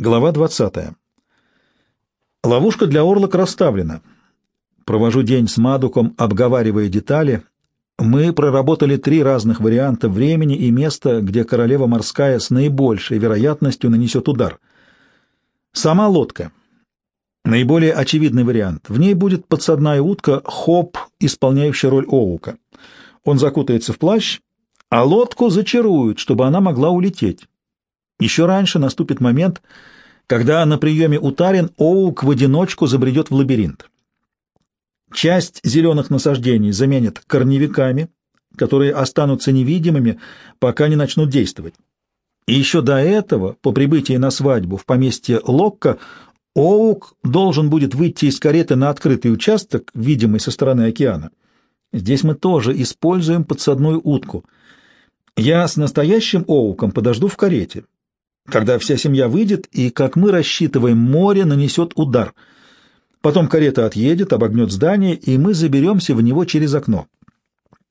Глава 20. Ловушка для орлок расставлена. Провожу день с Мадуком, обговаривая детали. Мы проработали три разных варианта времени и места, где королева морская с наибольшей вероятностью нанесет удар. Сама лодка. Наиболее очевидный вариант. В ней будет подсадная утка Хоп, исполняющая роль Оука. Он закутается в плащ, а лодку зачаруют, чтобы она могла улететь. Еще раньше наступит момент, когда на приеме у Тарин Оук в одиночку забредет в лабиринт. Часть зеленых насаждений заменят корневиками, которые останутся невидимыми, пока не начнут действовать. И еще до этого, по прибытии на свадьбу в поместье Локка, Оук должен будет выйти из кареты на открытый участок, видимый со стороны океана. Здесь мы тоже используем подсадную утку. Я с настоящим Оуком подожду в карете, когда вся семья выйдет, и, как мы рассчитываем, море нанесет удар. Потом карета отъедет, обогнет здание, и мы заберемся в него через окно.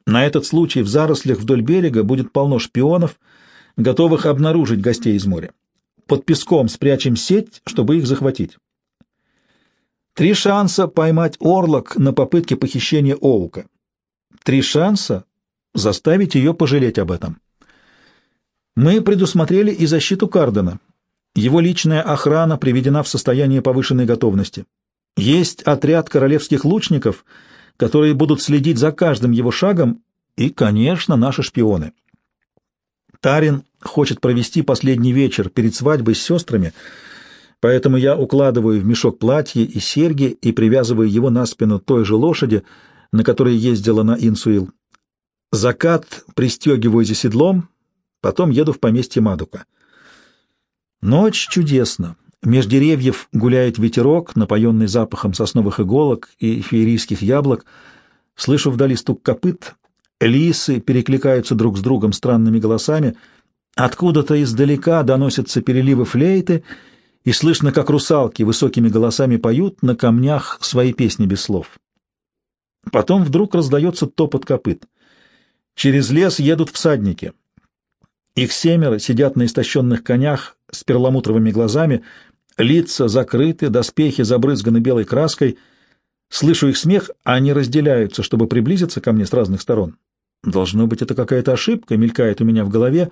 На этот случай в зарослях вдоль берега будет полно шпионов, готовых обнаружить гостей из моря. Под песком спрячем сеть, чтобы их захватить. Три шанса поймать орлок на попытке похищения Оука. Три шанса заставить ее пожалеть об этом. Мы предусмотрели и защиту Кардена. Его личная охрана приведена в состояние повышенной готовности. Есть отряд королевских лучников, которые будут следить за каждым его шагом, и, конечно, наши шпионы. Тарин хочет провести последний вечер перед свадьбой с сестрами, поэтому я укладываю в мешок платье и серьги и привязываю его на спину той же лошади, на которой ездила на Инсуил. Закат пристегиваю за седлом, Потом еду в поместье Мадука. Ночь чудесна. Меж деревьев гуляет ветерок, напоенный запахом сосновых иголок и феерийских яблок. Слышу вдали стук копыт. Лисы перекликаются друг с другом странными голосами. Откуда-то издалека доносятся переливы флейты, и слышно, как русалки высокими голосами поют на камнях свои песни без слов. Потом вдруг раздается топот копыт. Через лес едут всадники — их семеро сидят на истощенных конях с перламутровыми глазами, лица закрыты, доспехи забрызганы белой краской. Слышу их смех, а они разделяются, чтобы приблизиться ко мне с разных сторон. Должно быть, это какая-то ошибка, мелькает у меня в голове.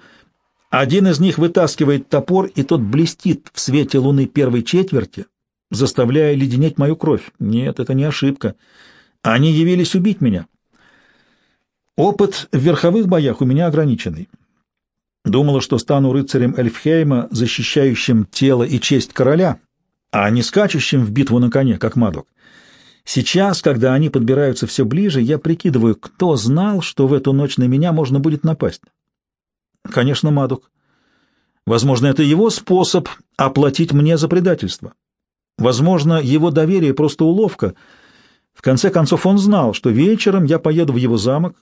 Один из них вытаскивает топор, и тот блестит в свете луны первой четверти, заставляя леденеть мою кровь. Нет, это не ошибка. Они явились убить меня. Опыт в верховых боях у меня ограниченный. Думала, что стану рыцарем Эльфхейма, защищающим тело и честь короля, а не скачущим в битву на коне, как Мадок. Сейчас, когда они подбираются все ближе, я прикидываю, кто знал, что в эту ночь на меня можно будет напасть. Конечно, Мадок. Возможно, это его способ оплатить мне за предательство. Возможно, его доверие просто уловка. В конце концов, он знал, что вечером я поеду в его замок,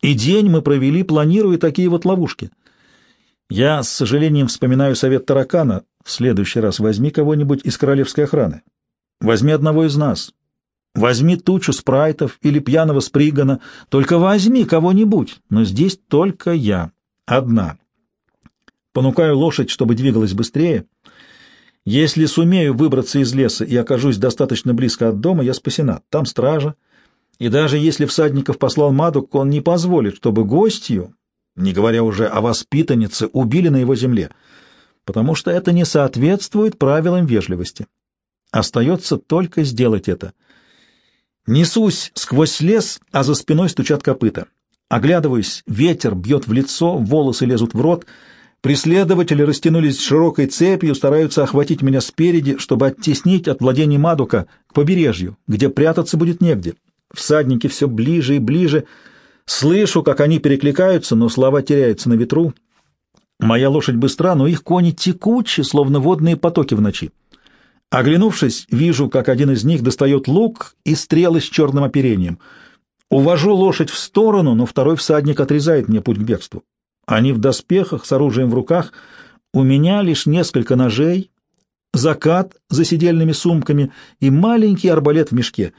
и день мы провели, планируя такие вот ловушки — я с сожалением вспоминаю совет таракана. В следующий раз возьми кого-нибудь из королевской охраны. Возьми одного из нас. Возьми тучу спрайтов или пьяного спригана. Только возьми кого-нибудь. Но здесь только я. Одна. Понукаю лошадь, чтобы двигалась быстрее. Если сумею выбраться из леса и окажусь достаточно близко от дома, я спасена. Там стража. И даже если всадников послал Мадук, он не позволит, чтобы гостью не говоря уже о воспитаннице, убили на его земле, потому что это не соответствует правилам вежливости. Остается только сделать это. Несусь сквозь лес, а за спиной стучат копыта. Оглядываюсь, ветер бьет в лицо, волосы лезут в рот. Преследователи растянулись широкой цепью, стараются охватить меня спереди, чтобы оттеснить от владений Мадука к побережью, где прятаться будет негде. Всадники все ближе и ближе — Слышу, как они перекликаются, но слова теряются на ветру. Моя лошадь быстра, но их кони текучи, словно водные потоки в ночи. Оглянувшись, вижу, как один из них достает лук и стрелы с черным оперением. Увожу лошадь в сторону, но второй всадник отрезает мне путь к бегству. Они в доспехах, с оружием в руках. У меня лишь несколько ножей, закат за сидельными сумками и маленький арбалет в мешке.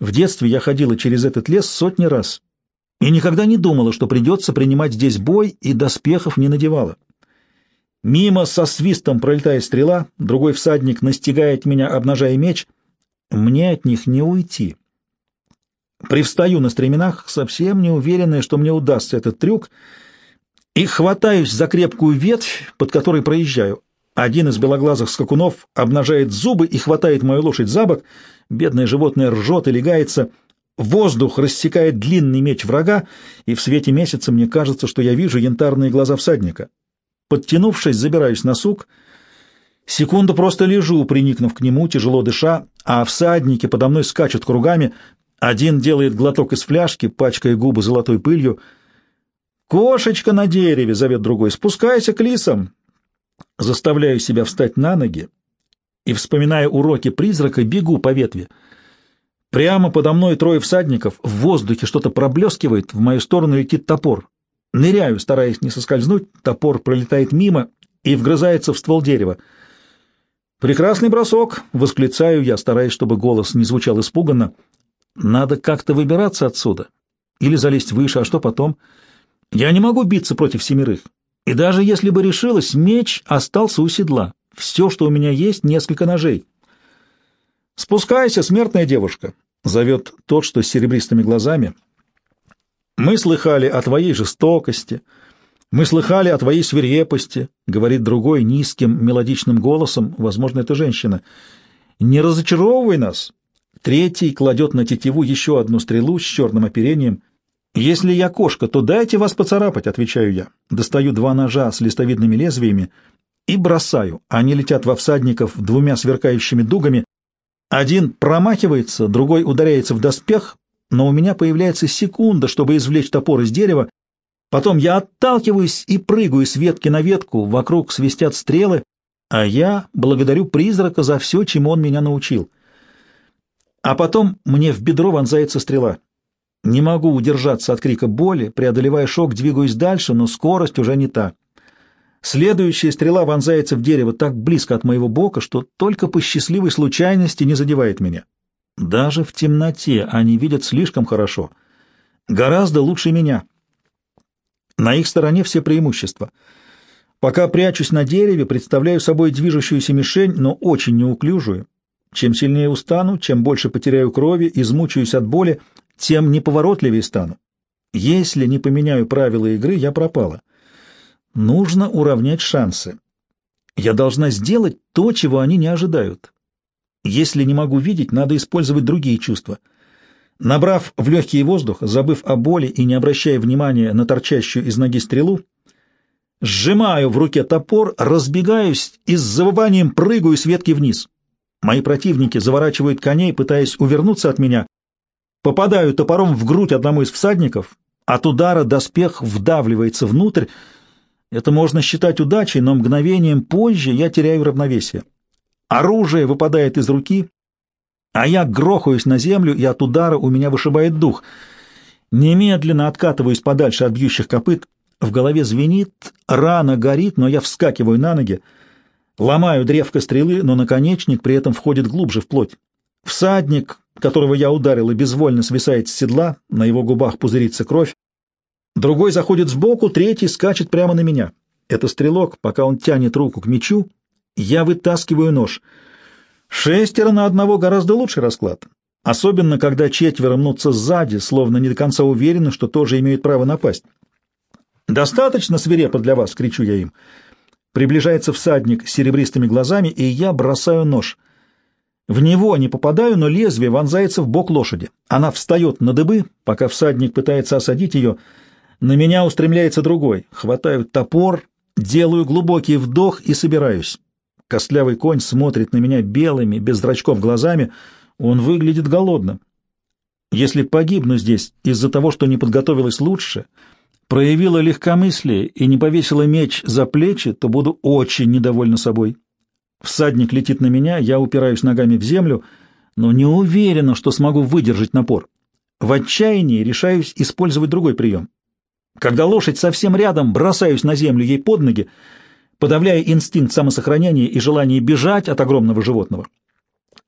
В детстве я ходила через этот лес сотни раз и никогда не думала, что придется принимать здесь бой, и доспехов не надевала. Мимо со свистом пролетает стрела, другой всадник настигает меня, обнажая меч. Мне от них не уйти. Привстаю на стременах, совсем не уверенная, что мне удастся этот трюк, и хватаюсь за крепкую ветвь, под которой проезжаю. Один из белоглазых скакунов обнажает зубы и хватает мою лошадь за бок. Бедное животное ржет и легается. Воздух рассекает длинный меч врага, и в свете месяца мне кажется, что я вижу янтарные глаза всадника. Подтянувшись, забираюсь на сук. Секунду просто лежу, приникнув к нему, тяжело дыша, а всадники подо мной скачут кругами. Один делает глоток из фляжки, пачкая губы золотой пылью. «Кошечка на дереве!» — зовет другой. «Спускайся к лисам!» Заставляю себя встать на ноги и, вспоминая уроки призрака, бегу по ветви. Прямо подо мной трое всадников, в воздухе что-то проблескивает, в мою сторону летит топор. Ныряю, стараясь не соскользнуть, топор пролетает мимо и вгрызается в ствол дерева. «Прекрасный бросок!» — восклицаю я, стараясь, чтобы голос не звучал испуганно. «Надо как-то выбираться отсюда. Или залезть выше, а что потом? Я не могу биться против семерых. И даже если бы решилась, меч остался у седла. Все, что у меня есть, несколько ножей». «Спускайся, смертная девушка!» — зовет тот, что с серебристыми глазами — мы слыхали о твоей жестокости, мы слыхали о твоей свирепости, говорит другой низким мелодичным голосом, возможно, это женщина. Не разочаровывай нас. Третий кладет на тетиву еще одну стрелу с черным оперением. Если я кошка, то дайте вас поцарапать, отвечаю я. Достаю два ножа с листовидными лезвиями и бросаю. Они летят во всадников двумя сверкающими дугами. Один промахивается, другой ударяется в доспех, но у меня появляется секунда, чтобы извлечь топор из дерева. Потом я отталкиваюсь и прыгаю с ветки на ветку, вокруг свистят стрелы, а я благодарю призрака за все, чему он меня научил. А потом мне в бедро вонзается стрела. Не могу удержаться от крика боли, преодолевая шок, двигаюсь дальше, но скорость уже не та. Следующая стрела вонзается в дерево так близко от моего бока, что только по счастливой случайности не задевает меня. Даже в темноте они видят слишком хорошо. Гораздо лучше меня. На их стороне все преимущества. Пока прячусь на дереве, представляю собой движущуюся мишень, но очень неуклюжую. Чем сильнее устану, чем больше потеряю крови, измучаюсь от боли, тем неповоротливее стану. Если не поменяю правила игры, я пропала. Нужно уравнять шансы. Я должна сделать то, чего они не ожидают. Если не могу видеть, надо использовать другие чувства. Набрав в легкий воздух, забыв о боли и не обращая внимания на торчащую из ноги стрелу, сжимаю в руке топор, разбегаюсь и с завыванием прыгаю с ветки вниз. Мои противники заворачивают коней, пытаясь увернуться от меня. Попадаю топором в грудь одному из всадников. От удара доспех вдавливается внутрь. Это можно считать удачей, но мгновением позже я теряю равновесие. Оружие выпадает из руки, а я грохаюсь на землю, и от удара у меня вышибает дух. Немедленно откатываюсь подальше от бьющих копыт. В голове звенит, рана горит, но я вскакиваю на ноги, ломаю древко стрелы, но наконечник при этом входит глубже в плоть. Всадник, которого я ударил, и безвольно свисает с седла, на его губах пузырится кровь. Другой заходит сбоку, третий скачет прямо на меня. Это стрелок, пока он тянет руку к мечу, я вытаскиваю нож. Шестеро на одного гораздо лучший расклад. Особенно, когда четверо мнутся сзади, словно не до конца уверены, что тоже имеют право напасть. «Достаточно свирепо для вас!» — кричу я им. Приближается всадник с серебристыми глазами, и я бросаю нож. В него не попадаю, но лезвие вонзается в бок лошади. Она встает на дыбы, пока всадник пытается осадить ее. На меня устремляется другой. Хватаю топор, делаю глубокий вдох и собираюсь. Костлявый конь смотрит на меня белыми, без зрачков глазами. Он выглядит голодным. Если погибну здесь из-за того, что не подготовилась лучше, проявила легкомыслие и не повесила меч за плечи, то буду очень недовольна собой. Всадник летит на меня, я упираюсь ногами в землю, но не уверена, что смогу выдержать напор. В отчаянии решаюсь использовать другой прием. Когда лошадь совсем рядом, бросаюсь на землю ей под ноги, подавляя инстинкт самосохранения и желание бежать от огромного животного.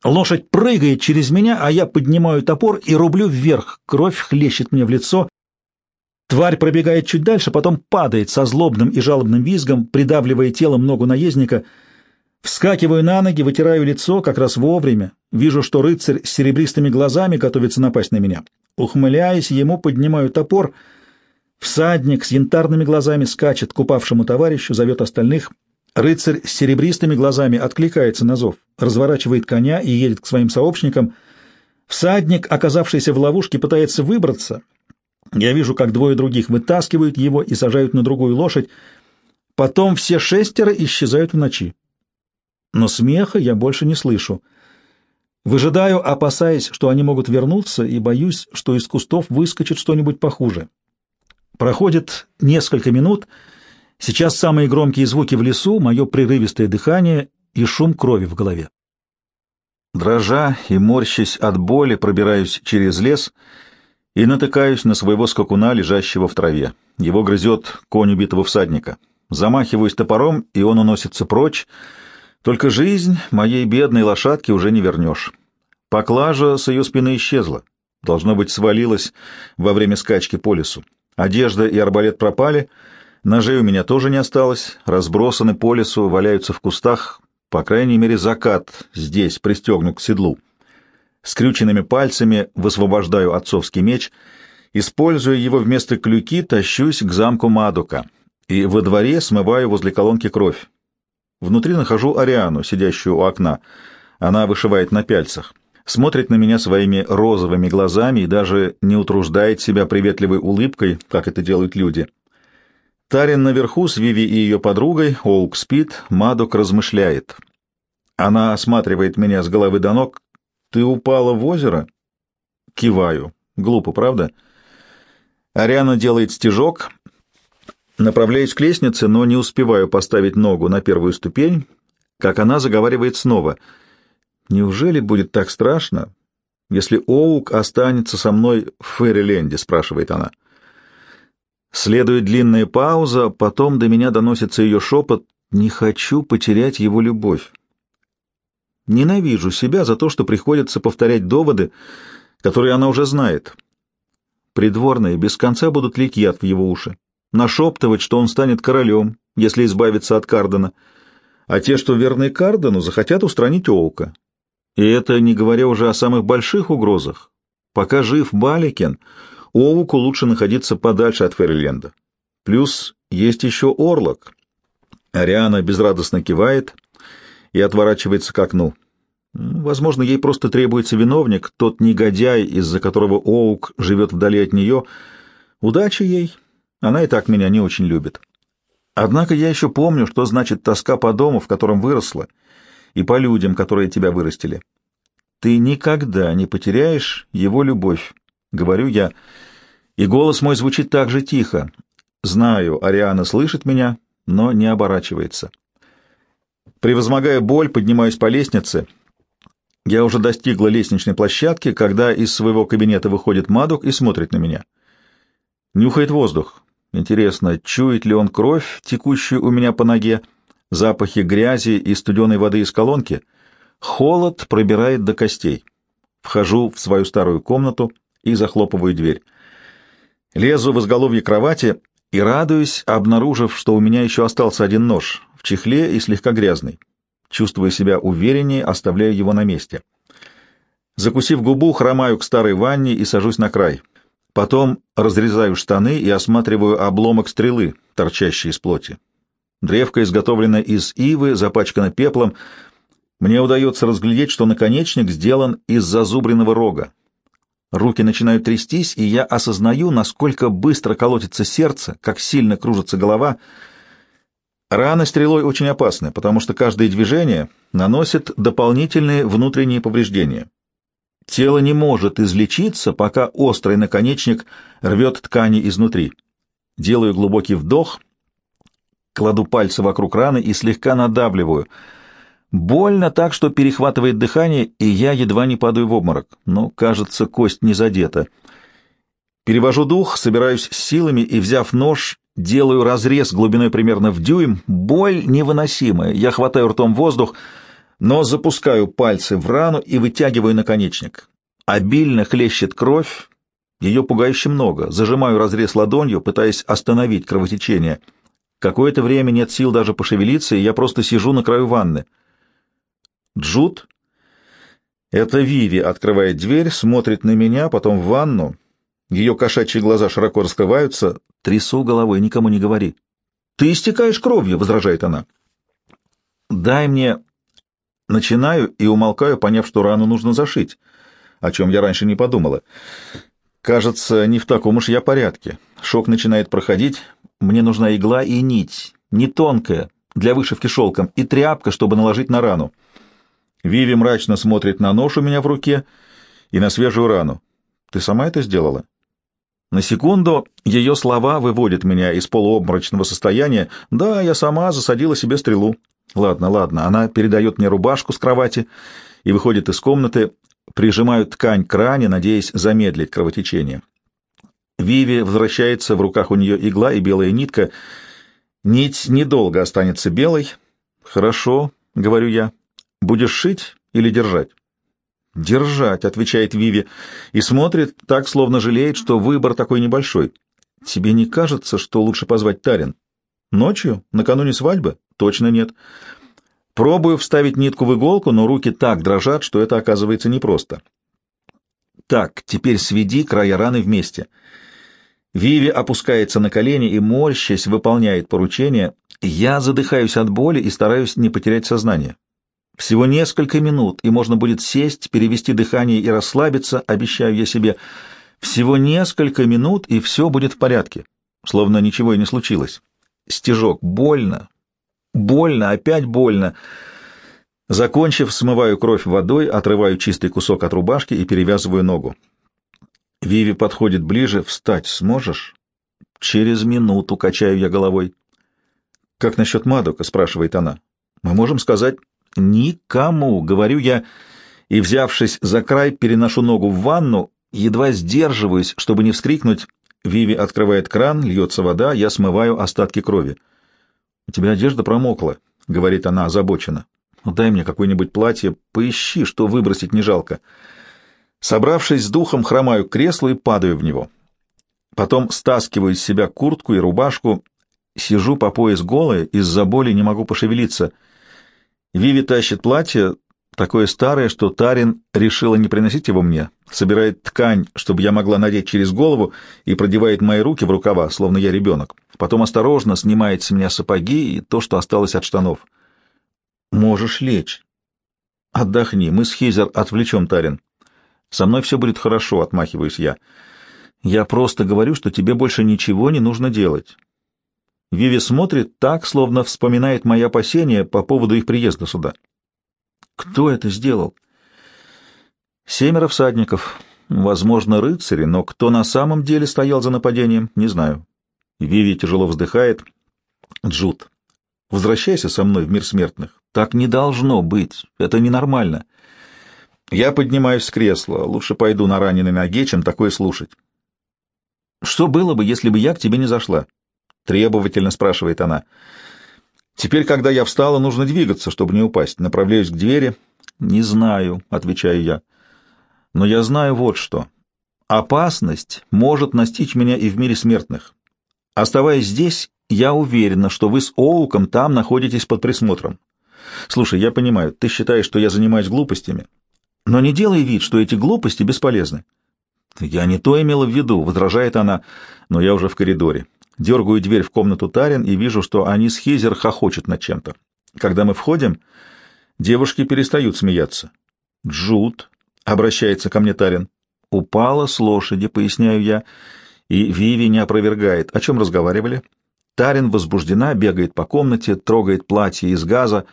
Лошадь прыгает через меня, а я поднимаю топор и рублю вверх. Кровь хлещет мне в лицо. Тварь пробегает чуть дальше, потом падает со злобным и жалобным визгом, придавливая телом ногу наездника. Вскакиваю на ноги, вытираю лицо как раз вовремя. Вижу, что рыцарь с серебристыми глазами готовится напасть на меня. Ухмыляясь, ему поднимаю топор. Всадник с янтарными глазами скачет к упавшему товарищу, зовет остальных. Рыцарь с серебристыми глазами откликается на зов, разворачивает коня и едет к своим сообщникам. Всадник, оказавшийся в ловушке, пытается выбраться. Я вижу, как двое других вытаскивают его и сажают на другую лошадь. Потом все шестеро исчезают в ночи. Но смеха я больше не слышу. Выжидаю, опасаясь, что они могут вернуться, и боюсь, что из кустов выскочит что-нибудь похуже. Проходит несколько минут. Сейчас самые громкие звуки в лесу, мое прерывистое дыхание и шум крови в голове. Дрожа и морщась от боли, пробираюсь через лес и натыкаюсь на своего скакуна, лежащего в траве. Его грызет конь убитого всадника. Замахиваюсь топором, и он уносится прочь, только жизнь моей бедной лошадки уже не вернешь. Поклажа с ее спины исчезла. Должно быть, свалилась во время скачки по лесу. Одежда и арбалет пропали, ножей у меня тоже не осталось, разбросаны по лесу, валяются в кустах, по крайней мере, закат здесь пристегнут к седлу. Скрюченными пальцами высвобождаю отцовский меч, используя его вместо клюки, тащусь к замку Мадука и во дворе смываю возле колонки кровь. Внутри нахожу Ариану, сидящую у окна. Она вышивает на пяльцах. Смотрит на меня своими розовыми глазами и даже не утруждает себя приветливой улыбкой, как это делают люди. Тарин наверху с Виви и ее подругой, Оук спит, Мадок размышляет. Она осматривает меня с головы до ног. «Ты упала в озеро?» Киваю. Глупо, правда? Ариана делает стежок, Направляюсь к лестнице, но не успеваю поставить ногу на первую ступень, как она заговаривает снова. «Неужели будет так страшно, если Оук останется со мной в Ферриленде?» — спрашивает она. Следует длинная пауза, потом до меня доносится ее шепот «Не хочу потерять его любовь». Ненавижу себя за то, что приходится повторять доводы, которые она уже знает. Придворные без конца будут лить яд в его уши нашептывать, что он станет королем, если избавиться от Кардена, а те, что верны Кардену, захотят устранить Оука. И это не говоря уже о самых больших угрозах. Пока жив Баликен, Оуку лучше находиться подальше от Ферриленда. Плюс есть еще Орлок. Ариана безрадостно кивает и отворачивается к окну. Возможно, ей просто требуется виновник, тот негодяй, из-за которого Оук живет вдали от нее. Удачи ей, она и так меня не очень любит. Однако я еще помню, что значит тоска по дому, в котором выросла, и по людям, которые тебя вырастили. Ты никогда не потеряешь его любовь, — говорю я, и голос мой звучит так же тихо. Знаю, Ариана слышит меня, но не оборачивается. Превозмогая боль, поднимаюсь по лестнице. Я уже достигла лестничной площадки, когда из своего кабинета выходит Мадок и смотрит на меня. Нюхает воздух, Интересно, чует ли он кровь, текущую у меня по ноге, запахи грязи и студеной воды из колонки? Холод пробирает до костей. Вхожу в свою старую комнату и захлопываю дверь. Лезу в изголовье кровати и радуюсь, обнаружив, что у меня еще остался один нож в чехле и слегка грязный. Чувствуя себя увереннее, оставляю его на месте. Закусив губу, хромаю к старой ванне и сажусь на край. Потом разрезаю штаны и осматриваю обломок стрелы, торчащий из плоти. Древко изготовлено из ивы, запачкано пеплом. Мне удается разглядеть, что наконечник сделан из зазубренного рога. Руки начинают трястись, и я осознаю, насколько быстро колотится сердце, как сильно кружится голова. Раны стрелой очень опасны, потому что каждое движение наносит дополнительные внутренние повреждения. Тело не может излечиться, пока острый наконечник рвет ткани изнутри. Делаю глубокий вдох, кладу пальцы вокруг раны и слегка надавливаю. Больно так, что перехватывает дыхание, и я едва не падаю в обморок, но, кажется, кость не задета. Перевожу дух, собираюсь силами и, взяв нож, делаю разрез глубиной примерно в дюйм. Боль невыносимая. Я хватаю ртом воздух — но запускаю пальцы в рану и вытягиваю наконечник. Обильно хлещет кровь, Ее пугающе много. Зажимаю разрез ладонью, пытаясь остановить кровотечение. Какое-то время нет сил даже пошевелиться, и я просто сижу на краю ванны. Джуд? Это Виви открывает дверь, смотрит на меня, потом в ванну. Ее кошачьи глаза широко раскрываются. Трясу головой, никому не говори. «Ты истекаешь кровью», — возражает она. «Дай мне...» Начинаю и умолкаю, поняв, что рану нужно зашить, о чем я раньше не подумала. Кажется, не в таком уж я порядке. Шок начинает проходить. Мне нужна игла и нить, не тонкая, для вышивки шелком, и тряпка, чтобы наложить на рану. Виви мрачно смотрит на нож у меня в руке и на свежую рану. «Ты сама это сделала?» На секунду ее слова выводят меня из полуобморочного состояния. Да, я сама засадила себе стрелу. Ладно, ладно, она передает мне рубашку с кровати и выходит из комнаты, прижимаю ткань к ране, надеясь замедлить кровотечение. Виви возвращается, в руках у нее игла и белая нитка. Нить недолго останется белой. «Хорошо», — говорю я. «Будешь шить или держать?» «Держать», — отвечает Виви, и смотрит так, словно жалеет, что выбор такой небольшой. «Тебе не кажется, что лучше позвать Тарин?» «Ночью? Накануне свадьбы?» «Точно нет». Пробую вставить нитку в иголку, но руки так дрожат, что это оказывается непросто. Так, теперь сведи края раны вместе. Виви опускается на колени и, морщась, выполняет поручение. Я задыхаюсь от боли и стараюсь не потерять сознание. Всего несколько минут, и можно будет сесть, перевести дыхание и расслабиться, обещаю я себе. Всего несколько минут, и все будет в порядке, словно ничего и не случилось. Стежок. Больно. Больно, опять больно. Закончив, смываю кровь водой, отрываю чистый кусок от рубашки и перевязываю ногу. Виви подходит ближе. «Встать сможешь?» «Через минуту», — качаю я головой. «Как насчет Мадока?» — спрашивает она. «Мы можем сказать Никому, говорю я, и, взявшись за край, переношу ногу в ванну, едва сдерживаюсь, чтобы не вскрикнуть. Виви открывает кран, льется вода, я смываю остатки крови. «У тебя одежда промокла», — говорит она озабоченно. «Ну, «Дай мне какое-нибудь платье, поищи, что выбросить не жалко». Собравшись с духом, хромаю к креслу и падаю в него. Потом стаскиваю из себя куртку и рубашку, сижу по пояс голая, из-за боли не могу пошевелиться — Виви тащит платье, такое старое, что Тарин решила не приносить его мне, собирает ткань, чтобы я могла надеть через голову, и продевает мои руки в рукава, словно я ребенок. Потом осторожно снимает с меня сапоги и то, что осталось от штанов. «Можешь лечь». «Отдохни, мы с Хизер отвлечем Тарин». «Со мной все будет хорошо», — отмахиваюсь я. «Я просто говорю, что тебе больше ничего не нужно делать. Виви смотрит так, словно вспоминает мои опасения по поводу их приезда сюда. Кто это сделал? Семеро всадников. Возможно, рыцари, но кто на самом деле стоял за нападением, не знаю. Виви тяжело вздыхает. Джуд, возвращайся со мной в мир смертных. Так не должно быть. Это ненормально. Я поднимаюсь с кресла. Лучше пойду на раненой ноге, чем такое слушать. Что было бы, если бы я к тебе не зашла? — требовательно спрашивает она. «Теперь, когда я встала, нужно двигаться, чтобы не упасть. Направляюсь к двери». «Не знаю», — отвечаю я. «Но я знаю вот что. Опасность может настичь меня и в мире смертных. Оставаясь здесь, я уверена, что вы с Оуком там находитесь под присмотром. Слушай, я понимаю, ты считаешь, что я занимаюсь глупостями, но не делай вид, что эти глупости бесполезны». «Я не то имела в виду», — возражает она, но я уже в коридоре. Дергаю дверь в комнату Тарин и вижу, что они с Хизер хохочут над чем-то. Когда мы входим, девушки перестают смеяться. «Джуд», — обращается ко мне Тарин, — «упала с лошади», — поясняю я, и Виви не опровергает. О чем разговаривали? Тарин возбуждена, бегает по комнате, трогает платье из газа,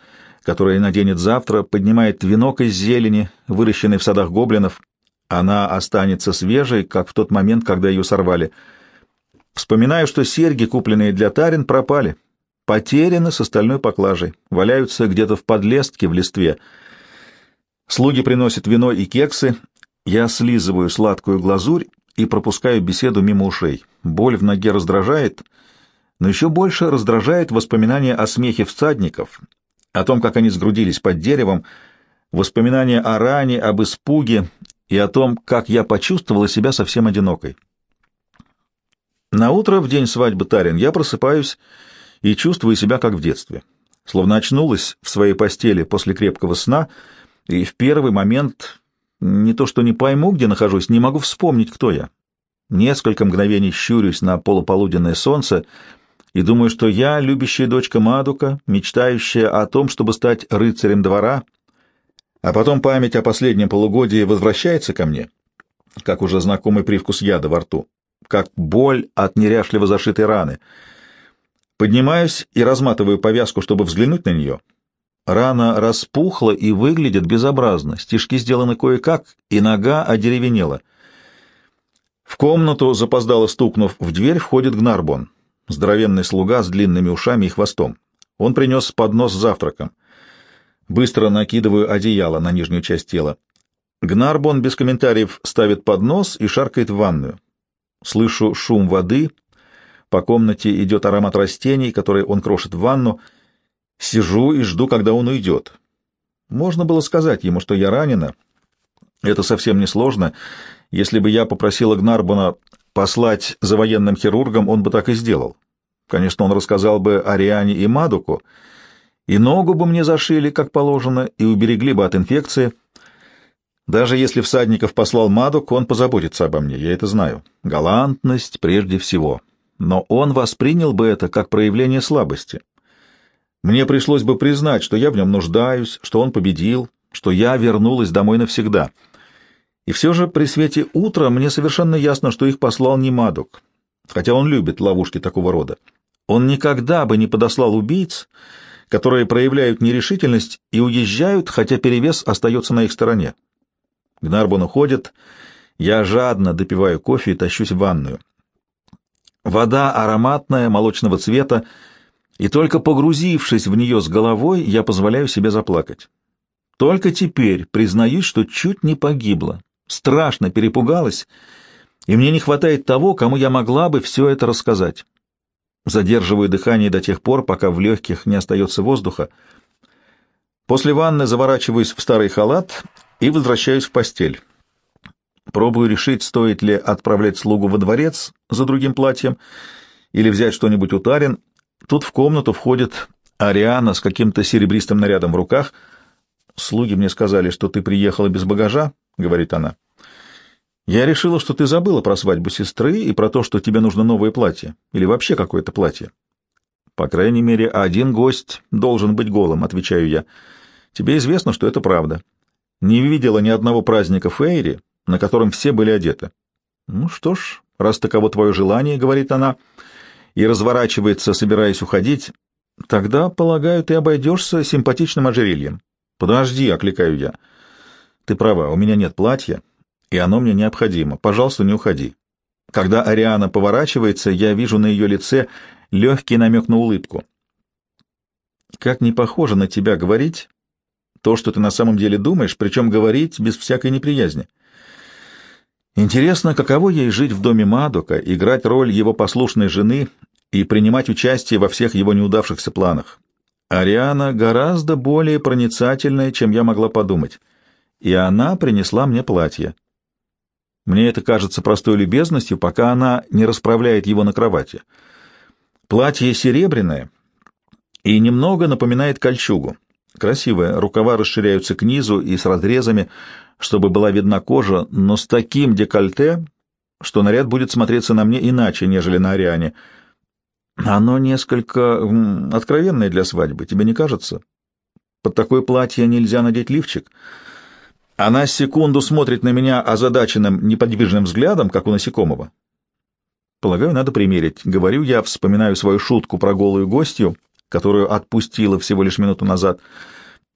которое наденет завтра, поднимает венок из зелени, выращенный в садах гоблинов. Она останется свежей, как в тот момент, когда ее сорвали — Вспоминаю, что серьги, купленные для Тарин, пропали. Потеряны с остальной поклажей. Валяются где-то в подлестке в листве. Слуги приносят вино и кексы. Я слизываю сладкую глазурь и пропускаю беседу мимо ушей. Боль в ноге раздражает, но еще больше раздражает воспоминания о смехе всадников, о том, как они сгрудились под деревом, воспоминания о ране, об испуге и о том, как я почувствовала себя совсем одинокой. На утро в день свадьбы Тарин я просыпаюсь и чувствую себя как в детстве, словно очнулась в своей постели после крепкого сна, и в первый момент не то что не пойму, где нахожусь, не могу вспомнить, кто я. Несколько мгновений щурюсь на полуполуденное солнце и думаю, что я любящая дочка Мадука, мечтающая о том, чтобы стать рыцарем двора, а потом память о последнем полугодии возвращается ко мне, как уже знакомый привкус яда во рту, как боль от неряшливо зашитой раны. Поднимаюсь и разматываю повязку, чтобы взглянуть на нее. Рана распухла и выглядит безобразно, стежки сделаны кое-как, и нога одеревенела — в комнату, запоздало стукнув в дверь, входит Гнарбон, здоровенный слуга с длинными ушами и хвостом. Он принес поднос с завтраком. Быстро накидываю одеяло на нижнюю часть тела. Гнарбон без комментариев ставит поднос и шаркает в ванную. Слышу шум воды. По комнате идет аромат растений, которые он крошит в ванну. Сижу и жду, когда он уйдет. Можно было сказать ему, что я ранена. Это совсем не сложно. Если бы я попросила Гнарбуна послать за военным хирургом, он бы так и сделал. Конечно, он рассказал бы Ариане и Мадуку, и ногу бы мне зашили, как положено, и уберегли бы от инфекции. Даже если всадников послал Мадук, он позаботится обо мне, я это знаю. Галантность прежде всего. Но он воспринял бы это как проявление слабости. Мне пришлось бы признать, что я в нем нуждаюсь, что он победил, что я вернулась домой навсегда — и все же при свете утра мне совершенно ясно, что их послал не Мадок, хотя он любит ловушки такого рода. Он никогда бы не подослал убийц, которые проявляют нерешительность и уезжают, хотя перевес остается на их стороне. Гнарбон уходит, я жадно допиваю кофе и тащусь в ванную. Вода ароматная, молочного цвета, и только погрузившись в нее с головой, я позволяю себе заплакать. Только теперь признаюсь, что чуть не погибла страшно перепугалась, и мне не хватает того, кому я могла бы все это рассказать. Задерживаю дыхание до тех пор, пока в легких не остается воздуха. После ванны заворачиваюсь в старый халат и возвращаюсь в постель. Пробую решить, стоит ли отправлять слугу во дворец за другим платьем или взять что-нибудь у Тарин. Тут в комнату входит Ариана с каким-то серебристым нарядом в руках. Слуги мне сказали, что ты приехала без багажа, — говорит она. «Я решила, что ты забыла про свадьбу сестры и про то, что тебе нужно новое платье. Или вообще какое-то платье». «По крайней мере, один гость должен быть голым», — отвечаю я. «Тебе известно, что это правда. Не видела ни одного праздника Фейри, на котором все были одеты». «Ну что ж, раз таково твое желание», — говорит она, и разворачивается, собираясь уходить, — «тогда, полагаю, ты обойдешься симпатичным ожерельем». «Подожди», — окликаю я. Ты права, у меня нет платья, и оно мне необходимо. Пожалуйста, не уходи. Когда Ариана поворачивается, я вижу на ее лице легкий намек на улыбку. Как не похоже на тебя говорить то, что ты на самом деле думаешь, причем говорить без всякой неприязни. Интересно, каково ей жить в доме Мадока, играть роль его послушной жены и принимать участие во всех его неудавшихся планах. Ариана гораздо более проницательная, чем я могла подумать и она принесла мне платье. Мне это кажется простой любезностью, пока она не расправляет его на кровати. Платье серебряное и немного напоминает кольчугу. Красивое, рукава расширяются к низу и с разрезами, чтобы была видна кожа, но с таким декольте, что наряд будет смотреться на мне иначе, нежели на Ариане. Оно несколько откровенное для свадьбы, тебе не кажется? Под такое платье нельзя надеть лифчик — она секунду смотрит на меня озадаченным, неподвижным взглядом, как у насекомого. Полагаю, надо примерить. Говорю я, вспоминаю свою шутку про голую гостью, которую отпустила всего лишь минуту назад.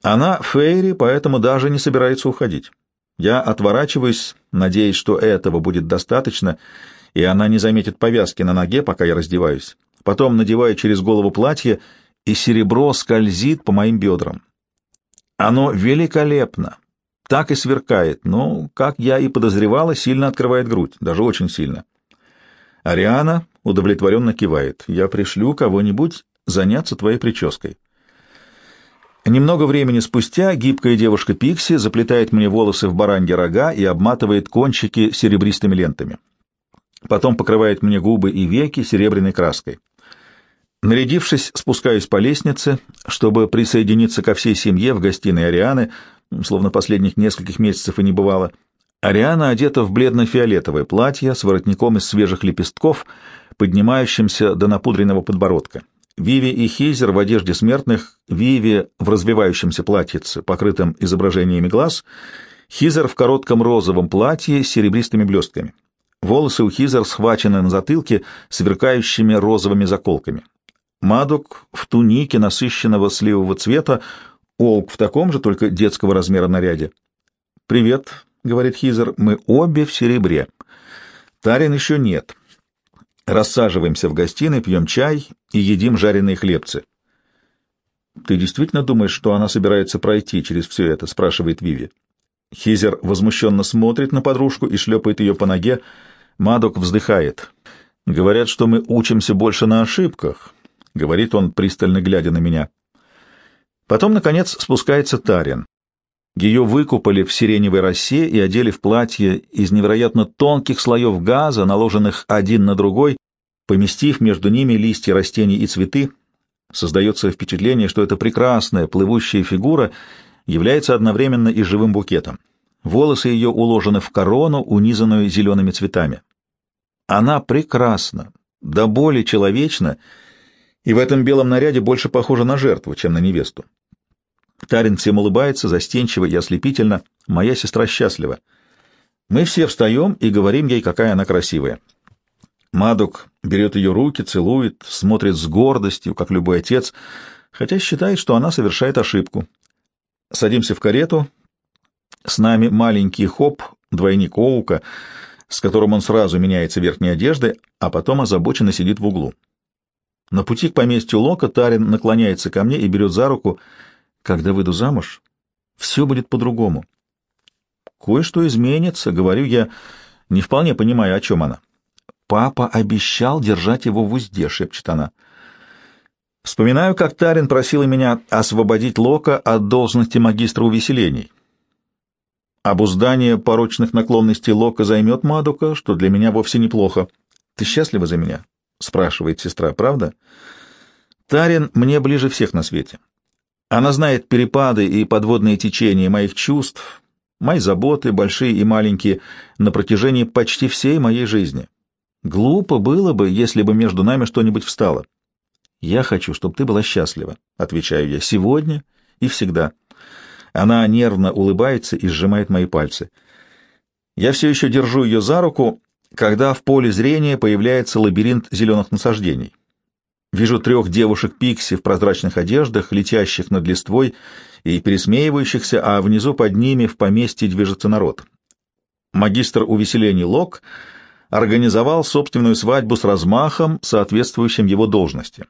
Она Фейри, поэтому даже не собирается уходить. Я отворачиваюсь, надеясь, что этого будет достаточно, и она не заметит повязки на ноге, пока я раздеваюсь. Потом надеваю через голову платье, и серебро скользит по моим бедрам. Оно великолепно, так и сверкает, но, как я и подозревала, сильно открывает грудь, даже очень сильно. Ариана удовлетворенно кивает. «Я пришлю кого-нибудь заняться твоей прической». Немного времени спустя гибкая девушка Пикси заплетает мне волосы в бараньи рога и обматывает кончики серебристыми лентами. Потом покрывает мне губы и веки серебряной краской. Нарядившись, спускаюсь по лестнице, чтобы присоединиться ко всей семье в гостиной Арианы, словно последних нескольких месяцев и не бывало. Ариана одета в бледно-фиолетовое платье с воротником из свежих лепестков, поднимающимся до напудренного подбородка. Виви и Хизер в одежде смертных, Виви в развивающемся платьице, покрытом изображениями глаз, Хизер в коротком розовом платье с серебристыми блестками. Волосы у Хизер схвачены на затылке сверкающими розовыми заколками. Мадок в тунике насыщенного сливового цвета, Олк в таком же, только детского размера наряде. «Привет», — говорит Хизер, — «мы обе в серебре. Тарин еще нет». Рассаживаемся в гостиной, пьем чай и едим жареные хлебцы. «Ты действительно думаешь, что она собирается пройти через все это?» — спрашивает Виви. Хизер возмущенно смотрит на подружку и шлепает ее по ноге. Мадок вздыхает. «Говорят, что мы учимся больше на ошибках», — говорит он, пристально глядя на меня. Потом, наконец, спускается Тарин. Ее выкупали в сиреневой росе и одели в платье из невероятно тонких слоев газа, наложенных один на другой, поместив между ними листья растений и цветы. Создается впечатление, что эта прекрасная плывущая фигура является одновременно и живым букетом. Волосы ее уложены в корону, унизанную зелеными цветами. Она прекрасна, до боли человечна, и в этом белом наряде больше похожа на жертву, чем на невесту. Тарин всем улыбается, застенчиво и ослепительно. Моя сестра счастлива. Мы все встаем и говорим ей, какая она красивая. Мадук берет ее руки, целует, смотрит с гордостью, как любой отец, хотя считает, что она совершает ошибку. Садимся в карету. С нами маленький Хоп, двойник Оука, с которым он сразу меняется верхней одеждой, а потом озабоченно сидит в углу. На пути к поместью Лока Тарин наклоняется ко мне и берет за руку — когда выйду замуж, все будет по-другому. Кое-что изменится, говорю я, не вполне понимая, о чем она. Папа обещал держать его в узде, шепчет она. Вспоминаю, как Тарин просила меня освободить Лока от должности магистра увеселений. Обуздание порочных наклонностей Лока займет Мадука, что для меня вовсе неплохо. Ты счастлива за меня? спрашивает сестра, правда? Тарин мне ближе всех на свете. Она знает перепады и подводные течения моих чувств, мои заботы, большие и маленькие, на протяжении почти всей моей жизни. Глупо было бы, если бы между нами что-нибудь встало. Я хочу, чтобы ты была счастлива, отвечаю я, сегодня и всегда. Она нервно улыбается и сжимает мои пальцы. Я все еще держу ее за руку, когда в поле зрения появляется лабиринт зеленых насаждений. Вижу трех девушек-пикси в прозрачных одеждах, летящих над листвой и пересмеивающихся, а внизу под ними в поместье движется народ. Магистр увеселений Лок организовал собственную свадьбу с размахом, соответствующим его должности.